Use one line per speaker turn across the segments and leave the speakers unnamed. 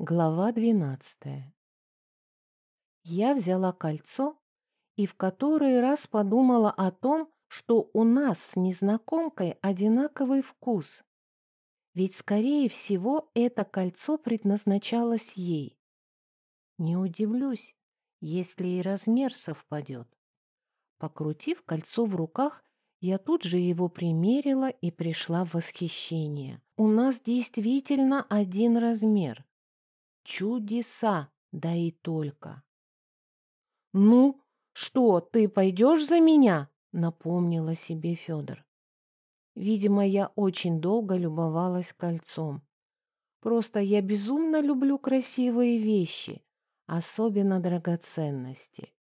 Глава двенадцатая. Я взяла кольцо и в который раз подумала о том, что у нас с незнакомкой одинаковый вкус. Ведь, скорее всего, это кольцо предназначалось ей. Не удивлюсь, если и размер совпадет. Покрутив кольцо в руках, я тут же его примерила и пришла в восхищение. У нас действительно один размер. Чудеса, да и только. «Ну, что, ты пойдешь за меня?» — напомнила себе Федор. Видимо, я очень долго любовалась кольцом. Просто я безумно люблю красивые вещи, особенно драгоценности.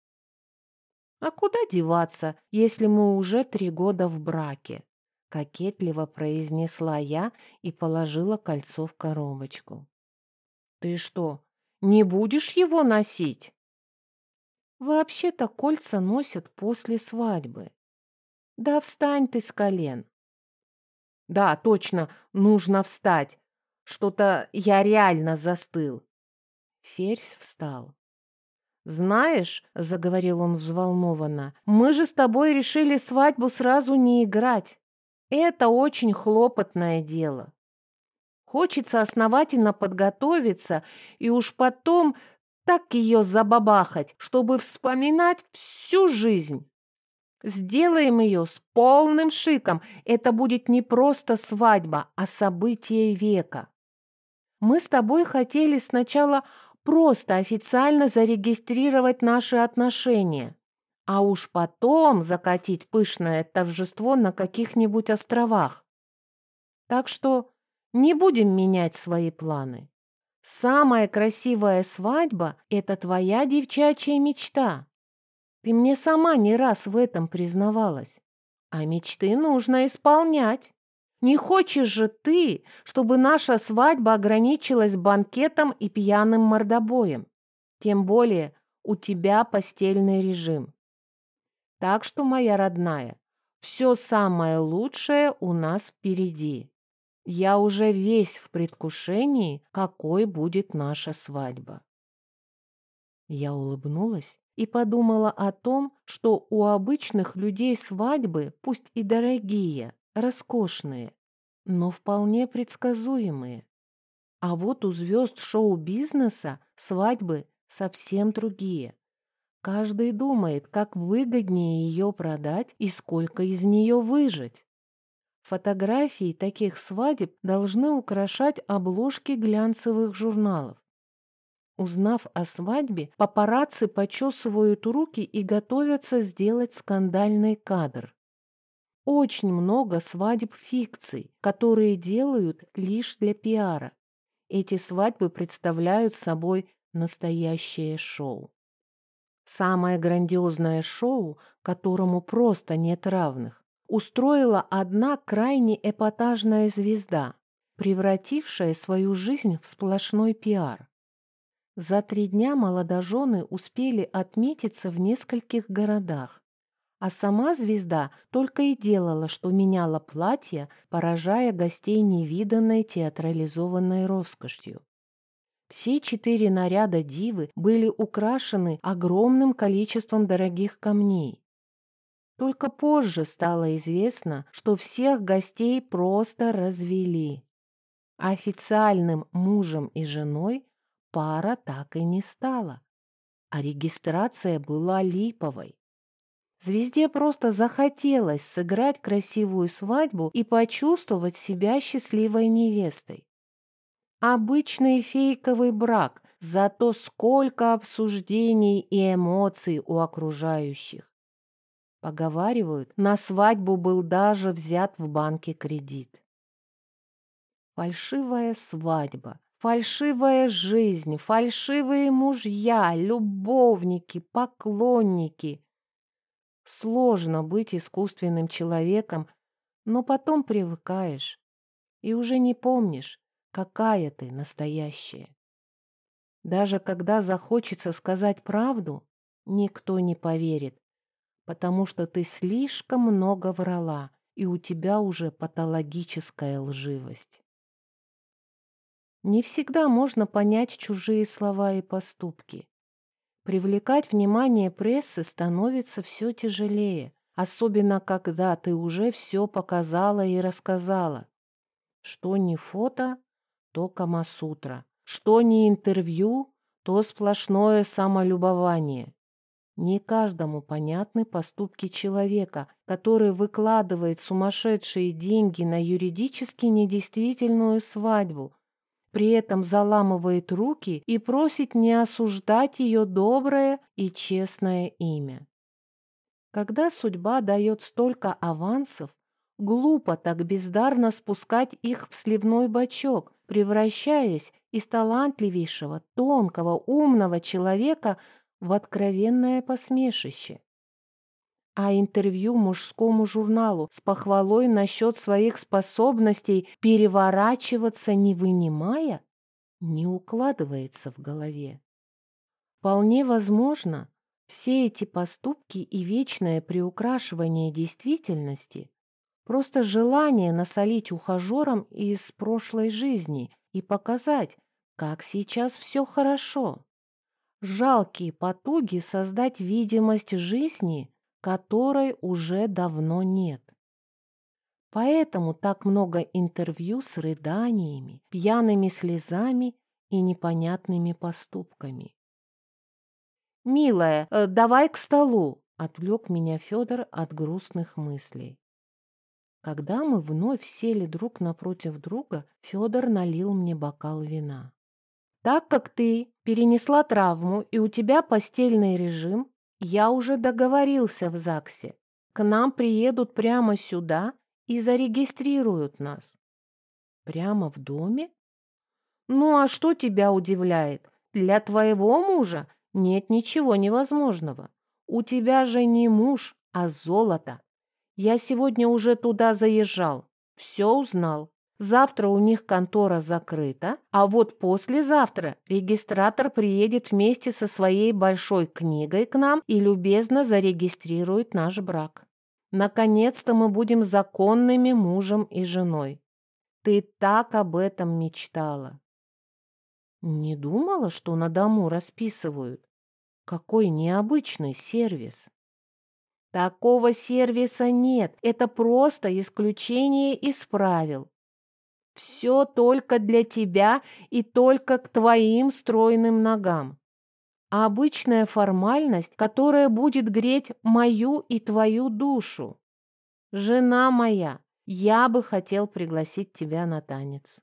А куда деваться, если мы уже три года в браке? Кокетливо произнесла я и положила кольцо в коробочку. Ты что, не будешь его носить? Вообще-то кольца носят после свадьбы. Да встань ты с колен. Да, точно, нужно встать. Что-то я реально застыл. Ферзь встал. «Знаешь, — заговорил он взволнованно, — мы же с тобой решили свадьбу сразу не играть. Это очень хлопотное дело. Хочется основательно подготовиться и уж потом так ее забабахать, чтобы вспоминать всю жизнь. Сделаем ее с полным шиком. Это будет не просто свадьба, а событие века. Мы с тобой хотели сначала просто официально зарегистрировать наши отношения, а уж потом закатить пышное торжество на каких-нибудь островах. Так что не будем менять свои планы. Самая красивая свадьба — это твоя девчачья мечта. Ты мне сама не раз в этом признавалась. А мечты нужно исполнять. Не хочешь же ты, чтобы наша свадьба ограничилась банкетом и пьяным мордобоем? Тем более у тебя постельный режим. Так что, моя родная, все самое лучшее у нас впереди. Я уже весь в предвкушении, какой будет наша свадьба. Я улыбнулась и подумала о том, что у обычных людей свадьбы, пусть и дорогие, роскошные, но вполне предсказуемые. А вот у звезд шоу-бизнеса свадьбы совсем другие. Каждый думает, как выгоднее ее продать и сколько из нее выжить. Фотографии таких свадеб должны украшать обложки глянцевых журналов. Узнав о свадьбе, папарацци почесывают руки и готовятся сделать скандальный кадр. Очень много свадеб фикций, которые делают лишь для пиара. Эти свадьбы представляют собой настоящее шоу. Самое грандиозное шоу, которому просто нет равных, устроила одна крайне эпатажная звезда, превратившая свою жизнь в сплошной пиар. За три дня молодожены успели отметиться в нескольких городах, а сама звезда только и делала, что меняла платье, поражая гостей невиданной театрализованной роскошью. Все четыре наряда дивы были украшены огромным количеством дорогих камней, только позже стало известно, что всех гостей просто развели. Официальным мужем и женой пара так и не стала, а регистрация была липовой. Звезде просто захотелось сыграть красивую свадьбу и почувствовать себя счастливой невестой. Обычный фейковый брак, зато сколько обсуждений и эмоций у окружающих. Поговаривают, на свадьбу был даже взят в банке кредит. Фальшивая свадьба, фальшивая жизнь, фальшивые мужья, любовники, поклонники. Сложно быть искусственным человеком, но потом привыкаешь и уже не помнишь, какая ты настоящая. Даже когда захочется сказать правду, никто не поверит, потому что ты слишком много врала, и у тебя уже патологическая лживость. Не всегда можно понять чужие слова и поступки. Привлекать внимание прессы становится все тяжелее, особенно когда ты уже все показала и рассказала. Что не фото, то Камасутра. Что не интервью, то сплошное самолюбование. Не каждому понятны поступки человека, который выкладывает сумасшедшие деньги на юридически недействительную свадьбу, при этом заламывает руки и просит не осуждать ее доброе и честное имя. Когда судьба дает столько авансов, глупо так бездарно спускать их в сливной бачок, превращаясь из талантливейшего, тонкого, умного человека в откровенное посмешище. А интервью мужскому журналу с похвалой насчет своих способностей переворачиваться не вынимая не укладывается в голове. Вполне возможно, все эти поступки и вечное приукрашивание действительности – просто желание насолить ухажерам из прошлой жизни и показать, как сейчас все хорошо жалкие потуги создать видимость жизни, которой уже давно нет. Поэтому так много интервью с рыданиями, пьяными слезами и непонятными поступками. «Милая, э, давай к столу!» — отвлек меня Федор от грустных мыслей. Когда мы вновь сели друг напротив друга, Федор налил мне бокал вина. Так как ты перенесла травму и у тебя постельный режим, я уже договорился в ЗАГСе. К нам приедут прямо сюда и зарегистрируют нас. Прямо в доме? Ну а что тебя удивляет? Для твоего мужа нет ничего невозможного. У тебя же не муж, а золото. Я сегодня уже туда заезжал, все узнал. Завтра у них контора закрыта, а вот послезавтра регистратор приедет вместе со своей большой книгой к нам и любезно зарегистрирует наш брак. Наконец-то мы будем законными мужем и женой. Ты так об этом мечтала. Не думала, что на дому расписывают. Какой необычный сервис. Такого сервиса нет. Это просто исключение из правил. Все только для тебя и только к твоим стройным ногам. обычная формальность, которая будет греть мою и твою душу. Жена моя, я бы хотел пригласить тебя на танец.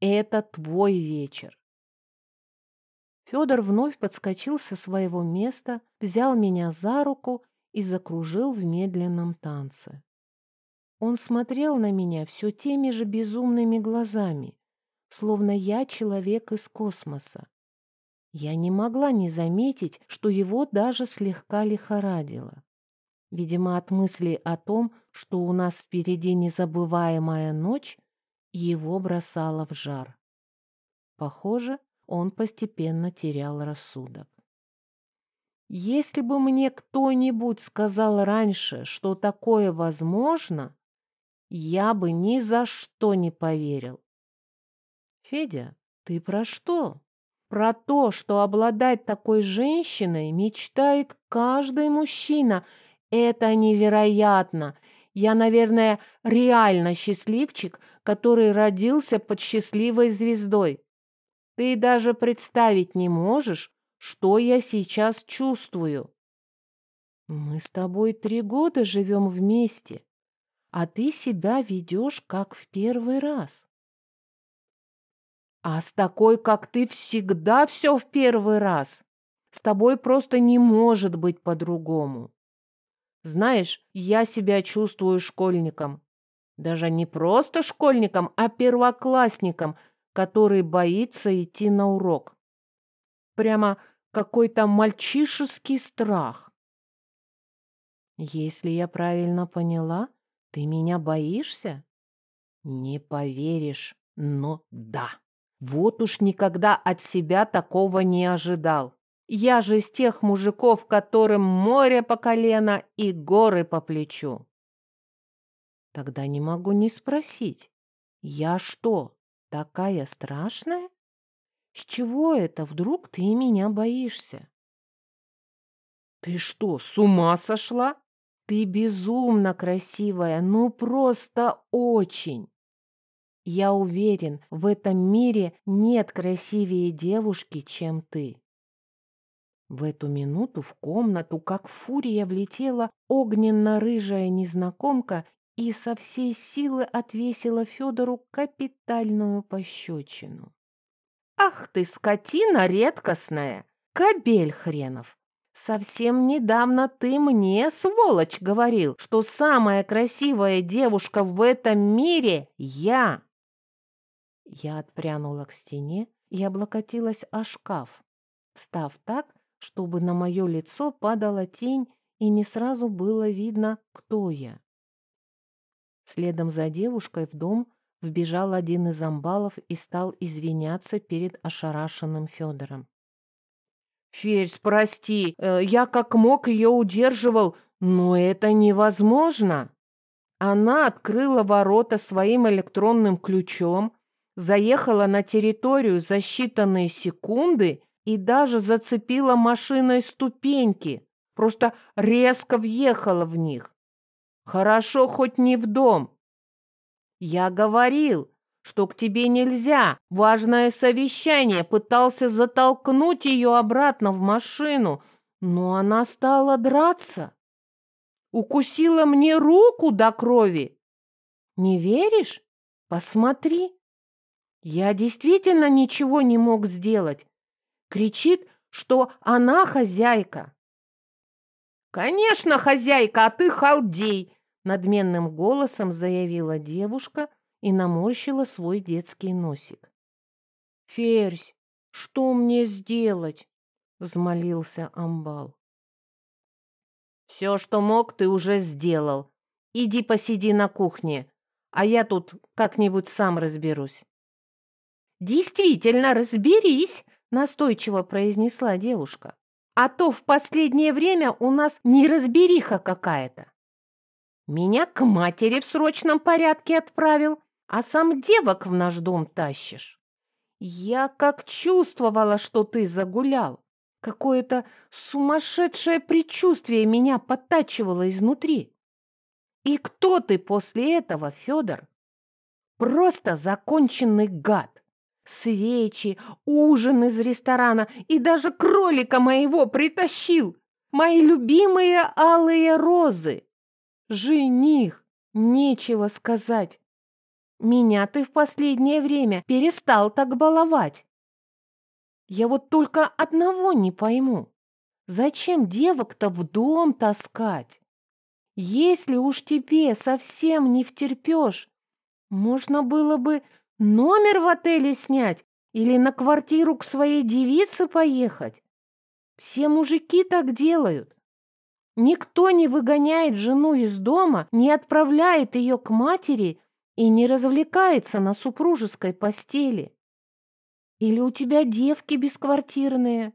Это твой вечер. Федор вновь подскочил со своего места, взял меня за руку и закружил в медленном танце. Он смотрел на меня все теми же безумными глазами, словно я человек из космоса. Я не могла не заметить, что его даже слегка лихорадило. Видимо, от мысли о том, что у нас впереди незабываемая ночь, его бросало в жар. Похоже, он постепенно терял рассудок. Если бы мне кто-нибудь сказал раньше, что такое возможно, я бы ни за что не поверил. Федя, ты про что? Про то, что обладать такой женщиной мечтает каждый мужчина. Это невероятно. Я, наверное, реально счастливчик, который родился под счастливой звездой. Ты даже представить не можешь, что я сейчас чувствую. Мы с тобой три года живем вместе а ты себя ведешь, как в первый раз. А с такой, как ты, всегда все в первый раз. С тобой просто не может быть по-другому. Знаешь, я себя чувствую школьником. Даже не просто школьником, а первоклассником, который боится идти на урок. Прямо какой-то мальчишеский страх. Если я правильно поняла, ты меня боишься? Не поверишь, но да. Вот уж никогда от себя такого не ожидал. Я же из тех мужиков, которым море по колено и горы по плечу. Тогда не могу не спросить. Я что, такая страшная? С чего это вдруг ты меня боишься?
Ты что, с ума сошла?
Ты безумно красивая, ну просто очень. Я уверен, в этом мире нет красивее девушки, чем ты. В эту минуту в комнату, как фурия, влетела огненно-рыжая незнакомка и со всей силы отвесила Федору капитальную пощечину. «Ах ты, скотина редкостная! Кобель хренов! Совсем недавно ты мне, сволочь, говорил, что самая красивая девушка в этом мире — я!» Я отпрянула к стене и облокотилась о шкаф, став так, чтобы на мое лицо падала тень и не сразу было видно, кто я. Следом за девушкой в дом вбежал один из амбалов и стал извиняться перед ошарашенным Федором.
«Ферзь, прости, э, я как мог ее удерживал, но это невозможно!» Она открыла ворота своим электронным ключом, заехала на территорию за считанные секунды и даже зацепила машиной ступеньки, просто резко въехала в них. Хорошо хоть не в дом. Я говорил, что к тебе нельзя. Важное совещание. Пытался затолкнуть ее обратно в машину, но она стала драться. Укусила мне руку до крови. Не веришь? Посмотри. Я действительно ничего не мог сделать. Кричит, что она хозяйка. «Конечно, хозяйка, а ты халдей!» Надменным голосом заявила девушка и наморщила свой детский носик. «Ферзь, что мне сделать?» — взмолился Амбал. «Все, что мог, ты уже сделал. Иди посиди на кухне, а я тут как-нибудь сам разберусь». «Действительно, разберись!» — настойчиво произнесла девушка. «А то в последнее время у нас неразбериха какая-то». Меня к матери в срочном порядке отправил, а сам девок в наш дом тащишь. Я как чувствовала, что ты загулял. Какое-то сумасшедшее предчувствие меня подтачивало изнутри. И кто ты после этого, Федор? Просто законченный гад. Свечи, ужин из ресторана и даже кролика моего притащил. Мои любимые алые розы. Жених, нечего сказать. Меня ты в последнее время перестал так баловать. Я вот только одного не пойму. Зачем девок-то в дом таскать? Если уж тебе совсем не втерпешь, можно было бы номер в отеле снять или на квартиру к своей девице поехать. Все мужики так делают. Никто не выгоняет жену из дома, не отправляет ее к матери и не развлекается на супружеской постели. Или у тебя девки бесквартирные?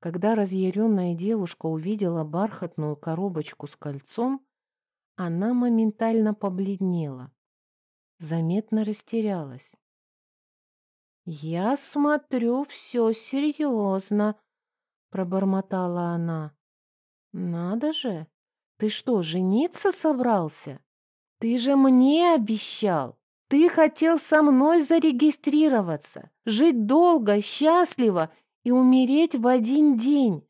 Когда разъяренная девушка увидела бархатную коробочку с кольцом, она моментально побледнела, заметно растерялась. «Я смотрю, все серьезно», — пробормотала она. «Надо же! Ты что, жениться собрался? Ты же мне обещал! Ты хотел со мной зарегистрироваться, жить долго, счастливо и умереть в один день.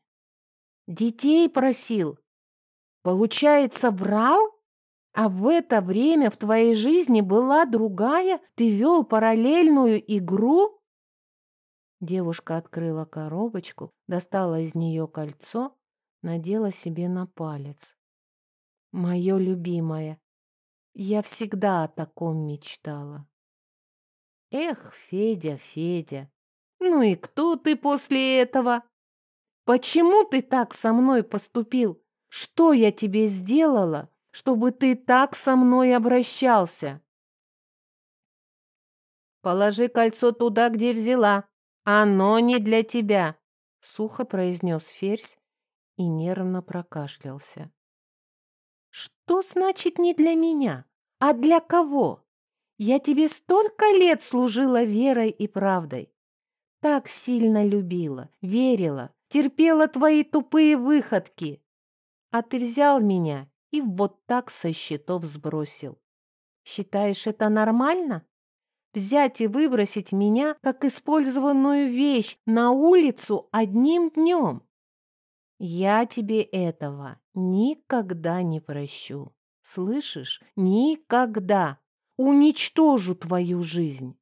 Детей просил. Получается, брал? А в это время в твоей жизни была другая? Ты вел параллельную игру?» Девушка открыла коробочку, достала из нее кольцо надела себе на палец. Мое любимое. Я всегда о таком мечтала. Эх, Федя, Федя, ну и кто ты после этого? Почему ты так со мной поступил? Что я тебе сделала, чтобы ты так со мной обращался? Положи кольцо туда, где взяла. Оно не для тебя, сухо произнес Ферзь и нервно прокашлялся. «Что значит не для меня? А для кого?
Я тебе столько лет служила верой и правдой. Так сильно любила, верила, терпела твои тупые выходки. А ты взял меня и вот так со счетов сбросил. Считаешь это нормально? Взять и выбросить меня, как использованную вещь, на улицу одним днем? Я тебе этого никогда не прощу. Слышишь? Никогда уничтожу твою жизнь.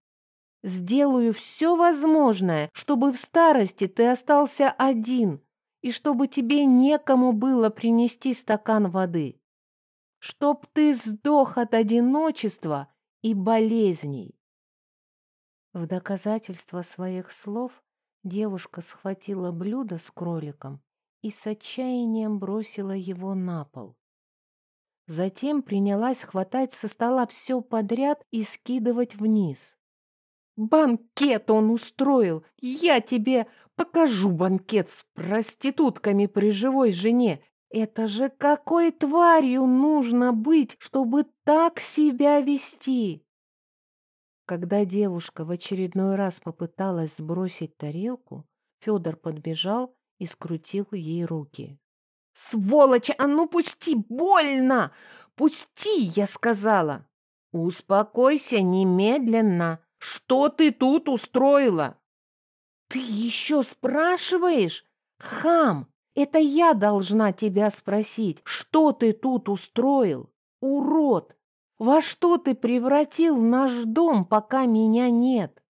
Сделаю все возможное, чтобы в старости ты остался один и чтобы тебе некому было принести стакан воды. Чтоб ты сдох от одиночества и болезней. В доказательство своих слов девушка схватила блюдо с кроликом и с отчаянием бросила его на пол. Затем принялась хватать со стола все подряд и скидывать вниз. «Банкет он устроил! Я тебе покажу банкет с проститутками при живой жене! Это же какой тварью нужно быть, чтобы так себя вести!» Когда девушка в очередной раз попыталась сбросить тарелку, Федор подбежал и скрутил ей руки. «Сволочь! А ну пусти! Больно! Пусти!» — я сказала. «Успокойся немедленно! Что ты тут устроила?» «Ты еще спрашиваешь? Хам! Это я должна тебя спросить, что ты тут устроил? Урод! Во что ты превратил наш дом, пока меня нет?»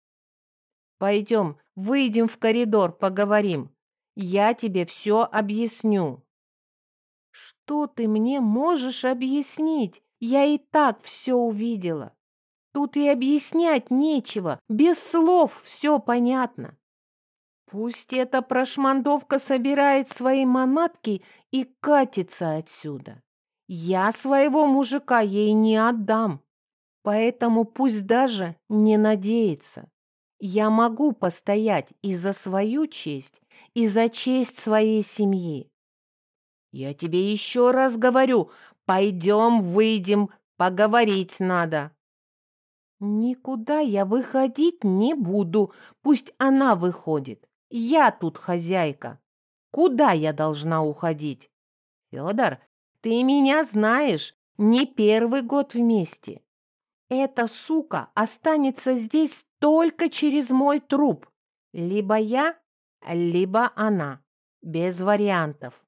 «Пойдем, выйдем в коридор, поговорим. Я тебе все объясню». Что ты мне можешь объяснить? Я и так все увидела. Тут и объяснять нечего, без слов все понятно. Пусть эта прошмандовка собирает свои манатки и катится отсюда. Я своего мужика ей не отдам, поэтому пусть даже не надеется. Я могу постоять и за свою честь, и за честь своей семьи. Я тебе еще раз говорю, пойдем, выйдем, поговорить надо. Никуда я выходить не буду, пусть она выходит. Я тут хозяйка. Куда я должна уходить? Федор, ты меня знаешь, не первый год вместе. Эта сука останется здесь только через мой труп. Либо я, либо она. Без вариантов.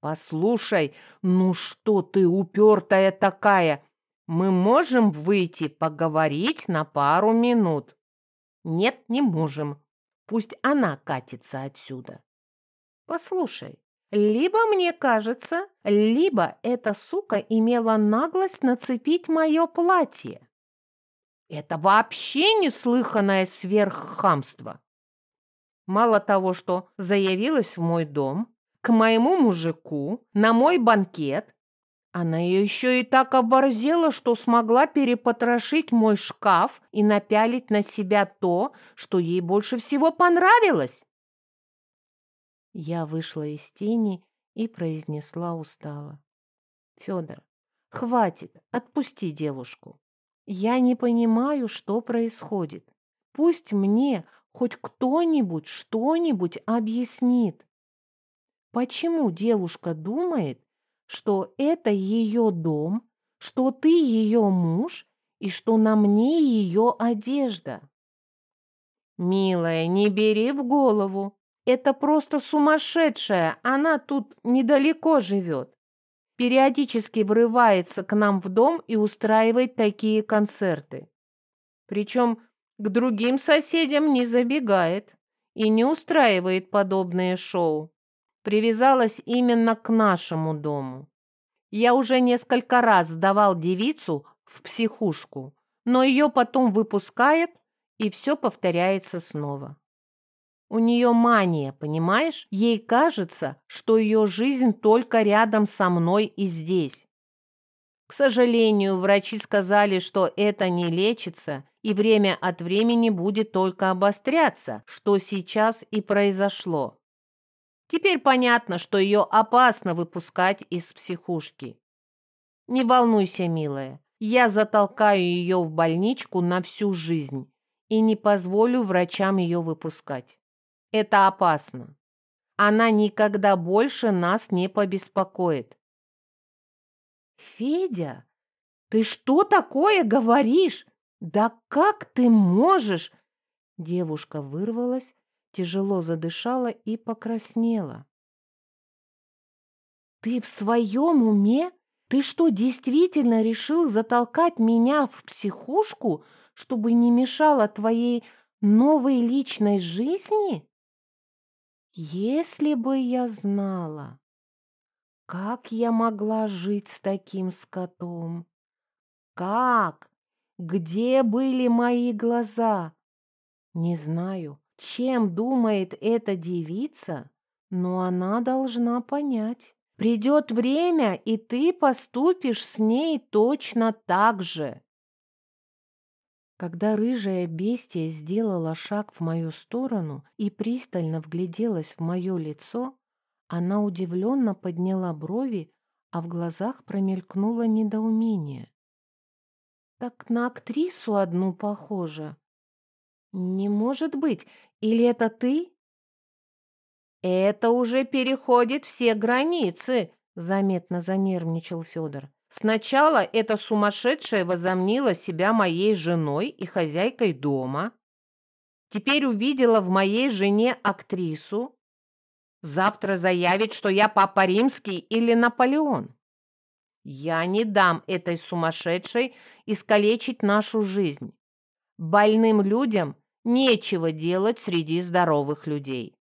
«Послушай, ну что ты упертая такая? Мы можем выйти поговорить на пару минут?» «Нет, не можем. Пусть она катится отсюда». «Послушай, либо мне кажется, либо эта сука имела наглость нацепить мое платье. Это вообще неслыханное сверххамство. Мало того, что заявилась в мой дом, к моему мужику на мой банкет. Она еще и так оборзела, что смогла перепотрошить мой шкаф и напялить на себя то, что ей больше всего понравилось. Я вышла из тени и произнесла устало. Федор, хватит, отпусти девушку. Я не понимаю, что происходит. Пусть мне хоть кто-нибудь что-нибудь объяснит. Почему девушка думает, что это ее дом, что ты ее муж и что на мне ее одежда? Милая, не бери в голову. Это просто сумасшедшая, она тут недалеко живет. Периодически врывается к нам в дом и устраивает такие концерты. Причем к другим соседям не забегает и не устраивает подобные шоу привязалась именно к нашему дому. Я уже несколько раз сдавал девицу в психушку, но ее потом выпускает, и все повторяется снова. У нее мания, понимаешь? Ей кажется, что ее жизнь только рядом со мной и здесь. К сожалению, врачи сказали, что это не лечится и время от времени будет только обостряться, что сейчас и произошло. Теперь понятно, что ее опасно выпускать из психушки. Не волнуйся, милая,
я затолкаю ее в больничку на всю жизнь и не позволю врачам ее выпускать. Это опасно. Она никогда больше нас не побеспокоит.
Федя, ты что такое говоришь? Да как ты можешь? Девушка вырвалась, тяжело задышала и покраснела. Ты в своем уме? Ты что, действительно решил затолкать меня в психушку, чтобы не мешало твоей новой личной жизни? Если бы я знала, как я могла жить с таким скотом? Как? Где были мои глаза? Не знаю, чем думает эта девица, но она должна понять. Придет время, и ты поступишь с ней точно так же. Когда рыжая бестия сделала шаг в мою сторону и пристально вгляделась в мое лицо, она удивленно подняла брови, а в глазах промелькнуло недоумение. «Так на актрису одну похожа. Не может быть, или это ты?»
«Это уже переходит все границы», — заметно занервничал Федор. «Сначала эта сумасшедшая возомнила себя моей женой и хозяйкой дома. Теперь увидела в моей жене актрису. Завтра заявит, что я Папа Римский или Наполеон. Я не дам этой сумасшедшей искалечить нашу жизнь. Больным людям нечего делать среди здоровых людей».